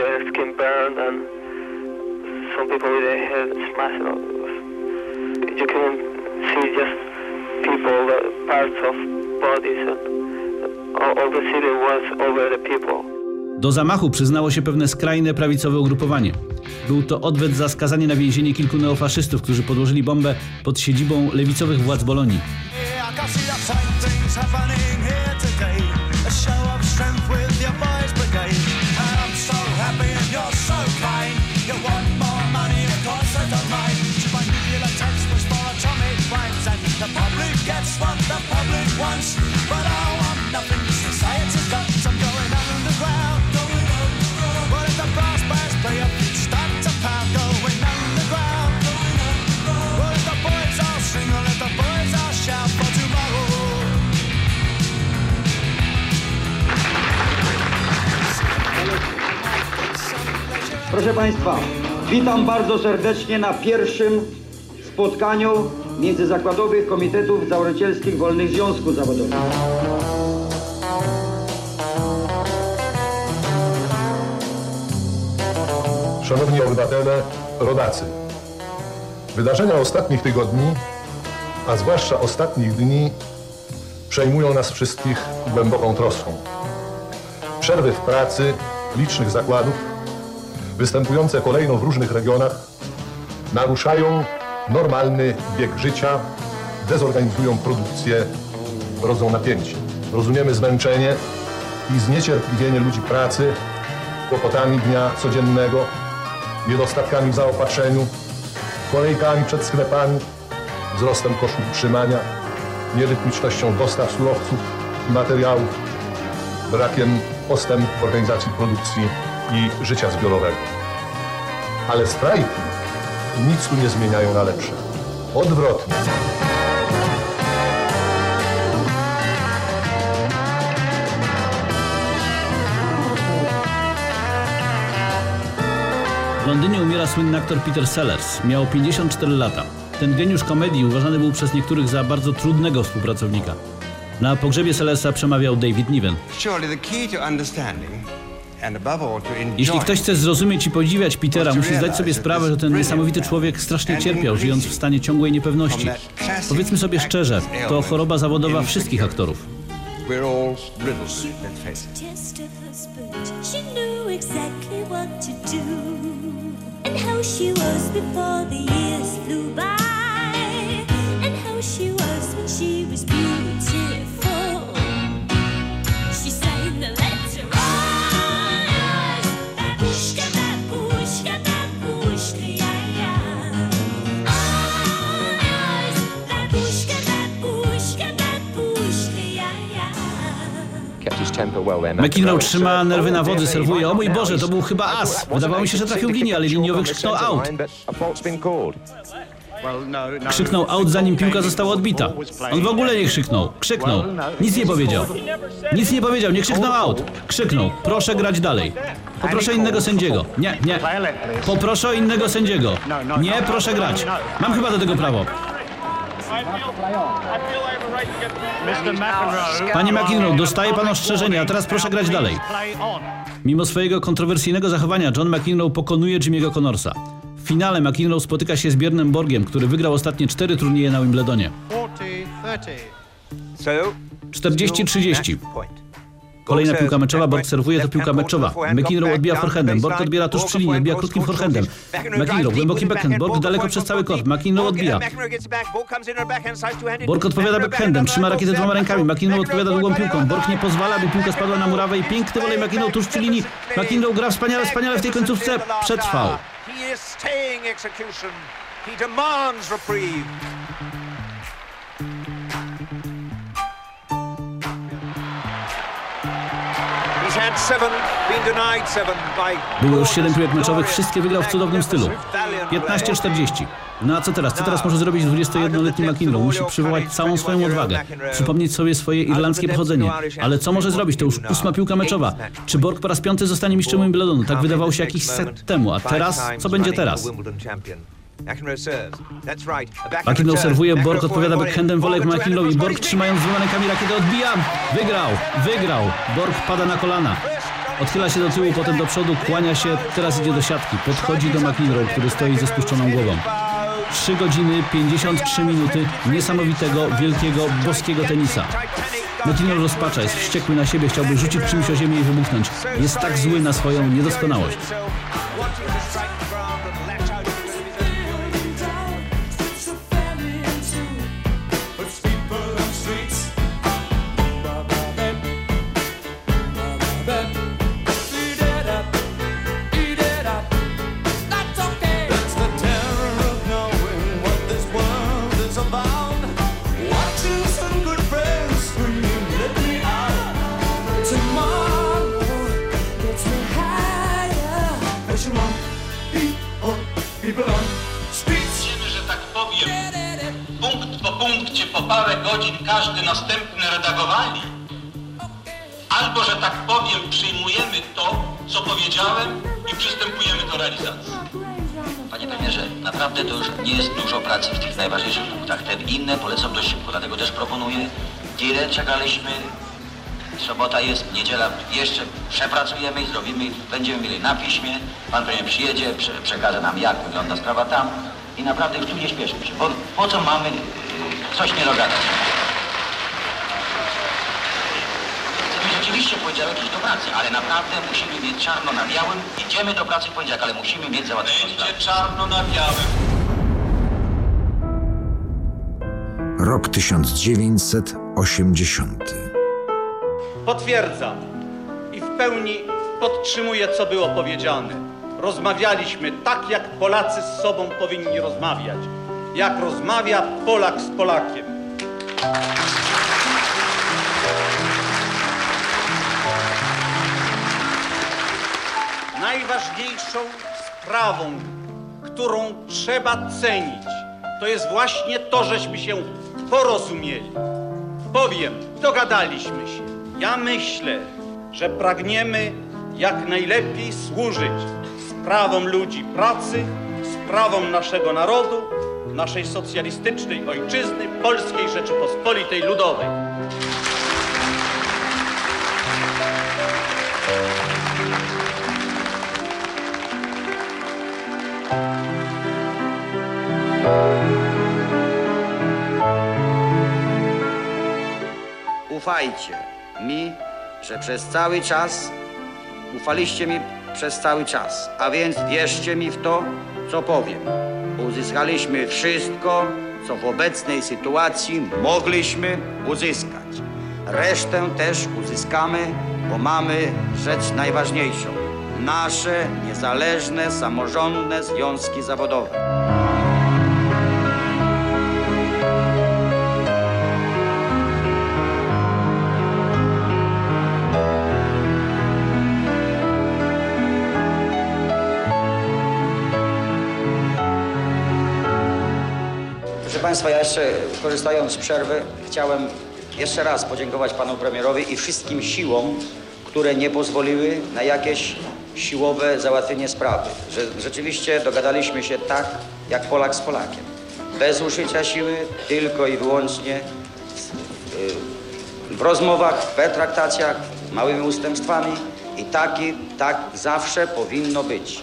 Uh, all the city was over the people. Do zamachu przyznało się pewne skrajne prawicowe ugrupowanie. Był to odwet za skazanie na więzienie kilku neofaszystów, którzy podłożyli bombę pod siedzibą lewicowych władz Bolonii. The same things happening here today. A show Proszę Państwa, witam bardzo serdecznie na pierwszym spotkaniu Międzyzakładowych Komitetów Założycielskich Wolnych Związków Zawodowych. Szanowni obywatele, rodacy. Wydarzenia ostatnich tygodni, a zwłaszcza ostatnich dni, przejmują nas wszystkich głęboką troską. Przerwy w pracy licznych zakładów, występujące kolejno w różnych regionach, naruszają normalny bieg życia, dezorganizują produkcję, rodzą napięcie. Rozumiemy zmęczenie i zniecierpliwienie ludzi pracy, kłopotami dnia codziennego, niedostatkami w zaopatrzeniu, kolejkami przed sklepami, wzrostem kosztów utrzymania, nierytmicznością dostaw surowców i materiałów, brakiem postępu w organizacji produkcji i życia zbiorowego. Ale strajki nic tu nie zmieniają na lepsze. Odwrotnie. W Londynie umiera słynny aktor Peter Sellers. Miał 54 lata. Ten geniusz komedii uważany był przez niektórych za bardzo trudnego współpracownika. Na pogrzebie Sellersa przemawiał David Niven. Surely the key to understanding and above all to Jeśli ktoś chce zrozumieć i podziwiać Petera, musi zdać sobie sprawę, że ten niesamowity człowiek strasznie cierpiał, żyjąc w stanie ciągłej niepewności. Powiedzmy sobie szczerze, to choroba zawodowa wszystkich aktorów. we're all McInroe trzyma nerwy na wodzy, serwuje. O mój Boże, to był chyba as. Wydawało mi się, że trafił linię, ale liniowy krzyknął out. Krzyknął out, zanim piłka została odbita. On w ogóle nie krzyknął. Krzyknął. Nic nie powiedział. Nic nie powiedział, nie krzyknął out. Krzyknął. Proszę grać dalej. Poproszę innego sędziego. Nie, nie. Poproszę innego sędziego. Nie, proszę grać. Mam chyba do tego prawo. Panie McEnroe, dostaje pan ostrzeżenie, a teraz proszę grać dalej. Mimo swojego kontrowersyjnego zachowania, John McEnroe pokonuje Jimmy'ego Connorsa. W finale McEnroe spotyka się z Björnem Borgiem, który wygrał ostatnie cztery turnieje na Wimbledonie. 40-30. Kolejna piłka meczowa, Borg serwuje, to piłka meczowa. McEnroe odbija forehandem, Borg odbiera tuż przy linii, odbija krótkim forehandem. McEnroe, głęboki backhand, Borg daleko przez cały kort, McEnroe odbija. Borg odpowiada backhandem, trzyma rakietę dwoma rękami, McEnroe odpowiada długą piłką. Borg nie pozwala, by piłka spadła na murawę i piękny wolej McEnroe tuż przy linii. McEnroe gra wspaniale, wspaniale w tej końcówce, przetrwał. He is staying execution. He demands reprieve. Było już 7 piłek meczowych, wszystkie wygrał w cudownym stylu. 15-40. No a co teraz? Co teraz może zrobić 21-letni McEnroe? Musi przywołać całą swoją odwagę, przypomnieć sobie swoje irlandzkie pochodzenie. Ale co może zrobić? To już ósma piłka meczowa. Czy Borg po raz piąty zostanie mistrzem Wimbledonu? Tak wydawało się jakiś set temu. A teraz? Co będzie teraz? McEnroe serwuje, Borg odpowiada backhandem, wolek McEnroe i Borg trzymając dwoma rękami rakietę odbija. Wygrał, wygrał. Borg pada na kolana. Odchyla się do tyłu, potem do przodu, kłania się, teraz idzie do siatki. Podchodzi do McEnroe, który stoi ze spuszczoną głową. 3 godziny, 53 minuty niesamowitego, wielkiego, boskiego tenisa. McEnroe rozpacza, jest wściekły na siebie, chciałby rzucić czymś o ziemię i wybuchnąć. Jest tak zły na swoją niedoskonałość. Parę godzin każdy następny redagowali, albo, że tak powiem, przyjmujemy to, co powiedziałem i przystępujemy do realizacji. Panie premierze, naprawdę to już nie jest dużo pracy w tych najważniejszych punktach. Te inne polecą dość szybko, dlatego też proponuję. Tyle czekaliśmy. Sobota jest, niedziela jeszcze przepracujemy i zrobimy, będziemy mieli na piśmie. Pan premier przyjedzie, prze, przekaże nam jak wygląda sprawa tam i naprawdę już tu nie śpieszmy się, bo po co mamy coś nie dogadać. Chcemy rzeczywiście w poniedziałek iść do pracy, ale naprawdę musimy mieć czarno na białym. Idziemy do pracy w poniedziałek, ale musimy mieć załatwione Będzie czarno na białym. Rok 1980. Potwierdzam i w pełni podtrzymuję, co było powiedziane. Rozmawialiśmy tak, jak Polacy z sobą powinni rozmawiać. Jak rozmawia Polak z Polakiem. Najważniejszą sprawą, którą trzeba cenić, to jest właśnie to, żeśmy się porozumieli. Powiem, dogadaliśmy się. Ja myślę, że pragniemy jak najlepiej służyć sprawom ludzi pracy, sprawom naszego narodu, naszej socjalistycznej ojczyzny, Polskiej Rzeczypospolitej Ludowej. Ufajcie mi, że przez cały czas, ufaliście mi przez cały czas, a więc wierzcie mi w to, co powiem. Uzyskaliśmy wszystko, co w obecnej sytuacji mogliśmy uzyskać. Resztę też uzyskamy, bo mamy rzecz najważniejszą. Nasze niezależne, samorządne związki zawodowe. Państwa, ja jeszcze korzystając z przerwy chciałem jeszcze raz podziękować Panu Premierowi i wszystkim siłom, które nie pozwoliły na jakieś siłowe załatwienie sprawy. Że rzeczywiście dogadaliśmy się tak, jak Polak z Polakiem. Bez użycia siły, tylko i wyłącznie w, rozmowach, w pertraktacjach, małymi ustępstwami i taki, tak zawsze powinno być.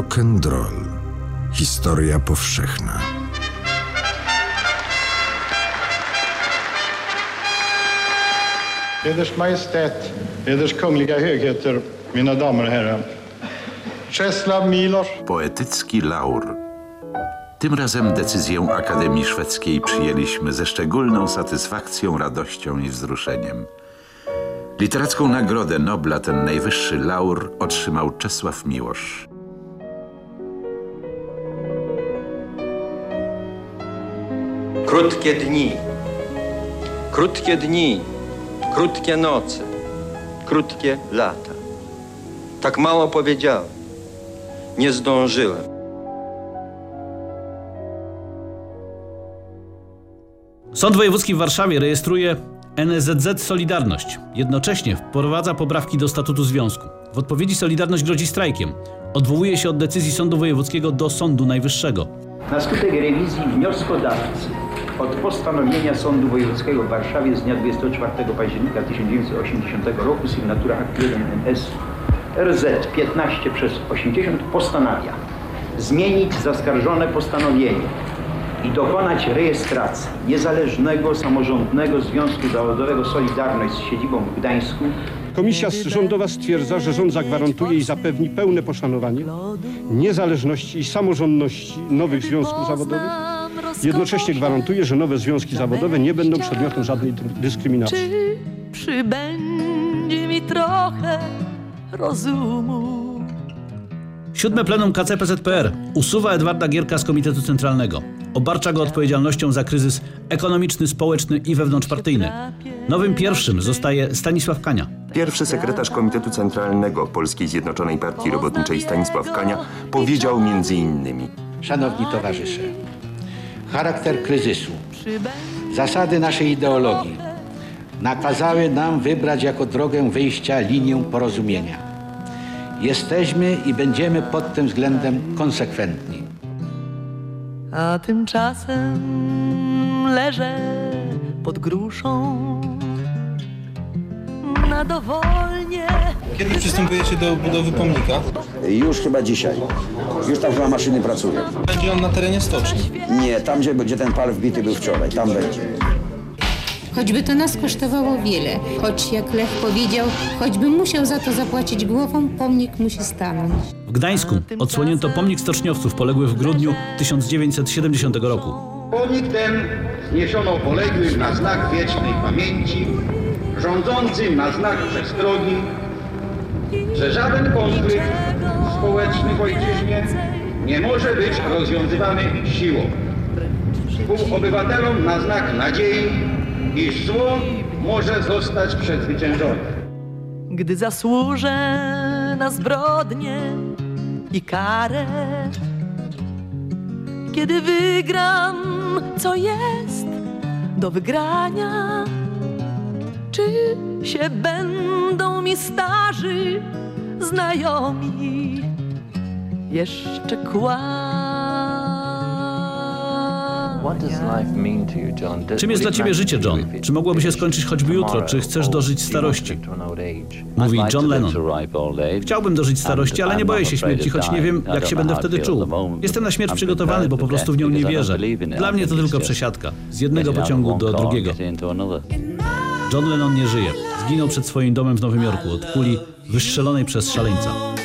Rock and roll. Historia powszechna. Eders Majestät, Eders Kungliga Högheter, mina damer och herrar. Czesław Milosz. Poetycki laur. Tym razem decyzję Akademii Szwedzkiej przyjęliśmy ze szczególną satysfakcją, radością i wzruszeniem. Literacką Nagrodę Nobla, ten najwyższy laur, otrzymał Czesław Miłosz. Krótkie dni, krótkie dni, krótkie noce, krótkie lata. Tak mało powiedziałem. Nie zdążyłem. Sąd Wojewódzki w Warszawie rejestruje NSZZ Solidarność. Jednocześnie wprowadza poprawki do statutu związku. W odpowiedzi Solidarność grozi strajkiem. Odwołuje się od decyzji Sądu Wojewódzkiego do Sądu Najwyższego. Na skutek rewizji wnioskodawcy od postanowienia Sądu Wojewódzkiego w Warszawie z dnia 24 października 1980 roku sygnatura akt 1 NS RZ 15 przez 80 postanawia zmienić zaskarżone postanowienie i dokonać rejestracji niezależnego samorządnego Związku Zawodowego Solidarność z siedzibą w Gdańsku. Komisja rządowa stwierdza, że rząd zagwarantuje i zapewni pełne poszanowanie niezależności i samorządności nowych związków zawodowych Jednocześnie gwarantuje, że nowe związki zawodowe nie będą przedmiotem żadnej dyskryminacji. Czy przybędzie mi trochę rozumu? Siódme plenum KCPZPR usuwa Edwarda Gierka z Komitetu Centralnego. Obarcza go odpowiedzialnością za kryzys ekonomiczny, społeczny i wewnątrzpartyjny. Nowym pierwszym zostaje Stanisław Kania. Pierwszy sekretarz Komitetu Centralnego Polskiej Zjednoczonej Partii Robotniczej Stanisław Kania powiedział między innymi Szanowni towarzysze, charakter kryzysu, zasady naszej ideologii nakazały nam wybrać jako drogę wyjścia linię porozumienia. Jesteśmy i będziemy pod tym względem konsekwentni. A tymczasem leżę pod gruszą na dowolnie. Kiedy przystępujecie do budowy pomnika? Już chyba dzisiaj. Już tam chyba maszyny pracują. Będzie on na terenie stoczni. Nie, tam gdzie, gdzie ten pal wbity był wczoraj, tam będzie. Choćby to nas kosztowało wiele, choć jak Lech powiedział, choćby musiał za to zapłacić głową, pomnik musi stanąć. W Gdańsku odsłonięto pomnik stoczniowców poległych w grudniu 1970 roku. Pomnik ten zniesiono poległym na znak wiecznej pamięci, rządzącym na znak przestrogi, że żaden konflikt społeczny w ojczyźnie nie może być rozwiązywany siłą. Współobywatelom na znak nadziei, iż zło może zostać przezwyciężone. Gdy zasłużę na zbrodnię i karę, kiedy wygram, co jest do wygrania, czy się będą mi starzy znajomi jeszcze kłamać? Czym jest dla ciebie życie, John? Czy mogłoby się skończyć choćby jutro? Czy chcesz dożyć starości? Mówi John Lennon. Chciałbym dożyć starości, ale nie boję się śmierci, choć nie wiem, jak się będę wtedy czuł. Jestem na śmierć przygotowany, bo po prostu w nią nie wierzę. Dla mnie to tylko przesiadka. Z jednego pociągu do drugiego. John Lennon nie żyje. Zginął przed swoim domem w Nowym Jorku od kuli wystrzelonej przez szaleńca.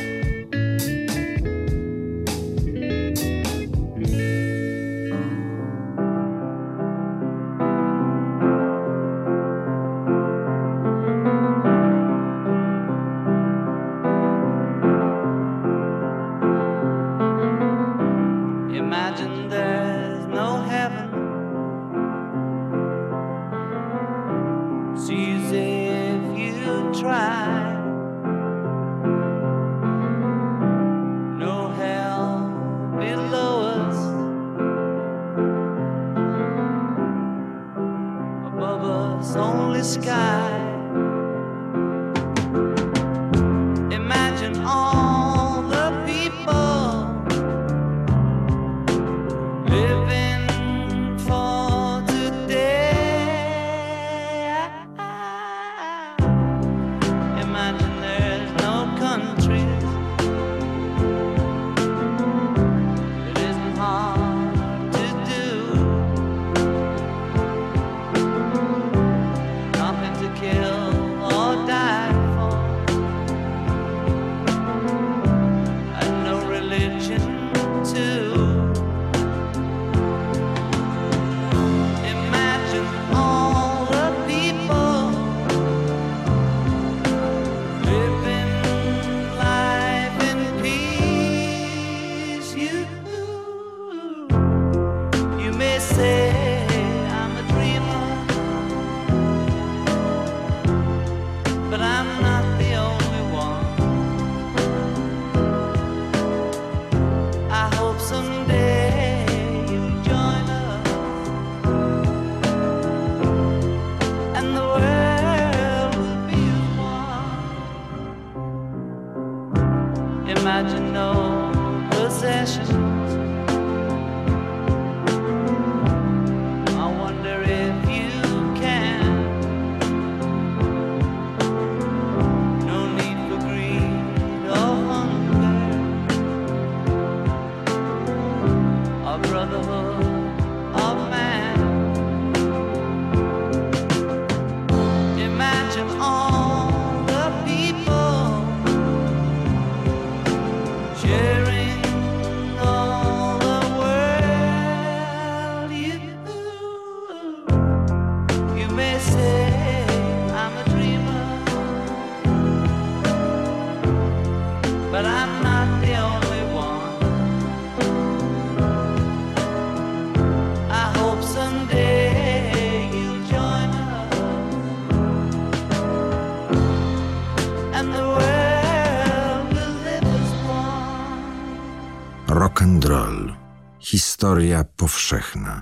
Historia powszechna.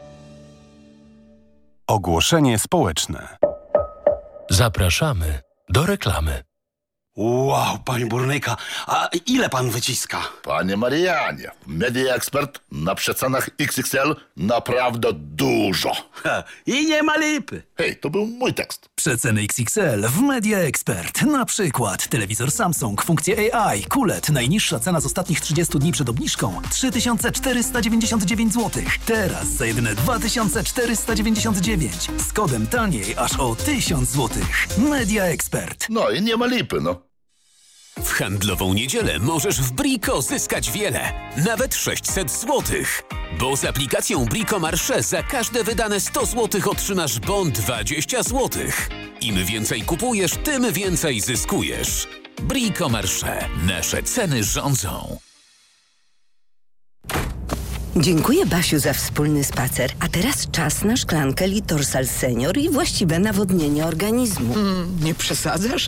Ogłoszenie społeczne. Zapraszamy do reklamy. Wow, panie burnyka, a ile pan wyciska? Panie Marianie, Media Expert na przecenach XXL naprawdę dużo. Ha, I nie ma lipy. Hej, to był mój tekst. Przeceny XXL w Media Expert. Na przykład telewizor Samsung, funkcje AI, QLED. Najniższa cena z ostatnich 30 dni przed obniżką 3499 zł. Teraz za jedyne 2499. Z kodem taniej aż o 1000 zł. Media Expert. No i nie ma lipy, no. W handlową niedzielę możesz w Brico zyskać wiele, nawet 600 zł. Bo z aplikacją Brico Marche za każde wydane 100 zł otrzymasz bon 20 zł. Im więcej kupujesz, tym więcej zyskujesz. Brico Marche. Nasze ceny rządzą. Dziękuję Basiu za wspólny spacer. A teraz czas na szklankę Litorsal Senior i właściwe nawodnienie organizmu. nie przesadzasz?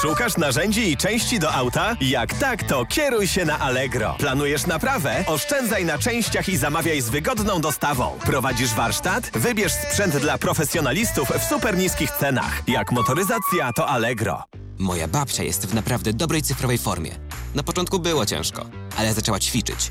Szukasz narzędzi i części do auta? Jak tak, to kieruj się na Allegro. Planujesz naprawę? Oszczędzaj na częściach i zamawiaj z wygodną dostawą. Prowadzisz warsztat? Wybierz sprzęt dla profesjonalistów w super niskich cenach. Jak motoryzacja, to Allegro. Moja babcia jest w naprawdę dobrej cyfrowej formie. Na początku było ciężko, ale zaczęła ćwiczyć.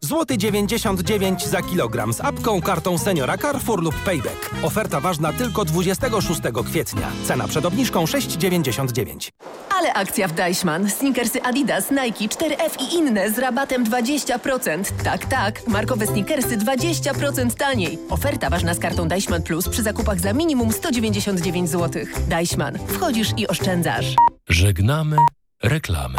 Złoty 99 za kilogram z apką, kartą seniora Carrefour lub Payback. Oferta ważna tylko 26 kwietnia. Cena przed obniżką 6,99. Ale akcja w Deichmann. Sneakersy Adidas, Nike, 4F i inne z rabatem 20%. Tak, tak. Markowe sneakersy 20% taniej. Oferta ważna z kartą Deichmann Plus przy zakupach za minimum 199 zł. Deichmann. Wchodzisz i oszczędzasz. Żegnamy reklamy.